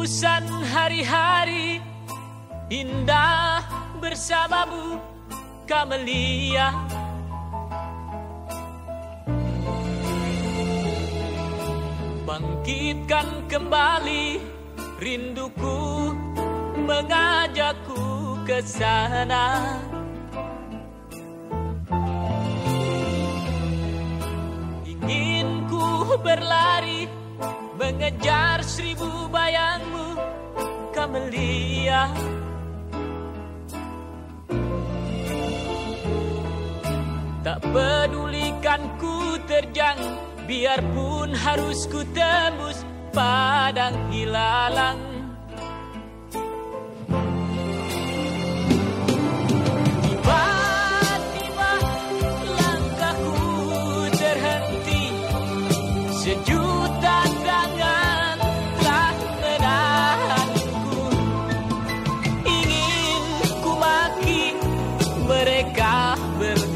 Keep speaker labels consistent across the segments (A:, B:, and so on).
A: Ratusan hari-hari indah bersamamu Kamelia. Bangkitkan kembali rinduku mengajakku ke sana. Ingin ku berlari mengejar seribu bayangmu Kamelia Tak pedulikan ku terjang Biarpun harus ku tembus padang hilalang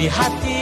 A: di hati.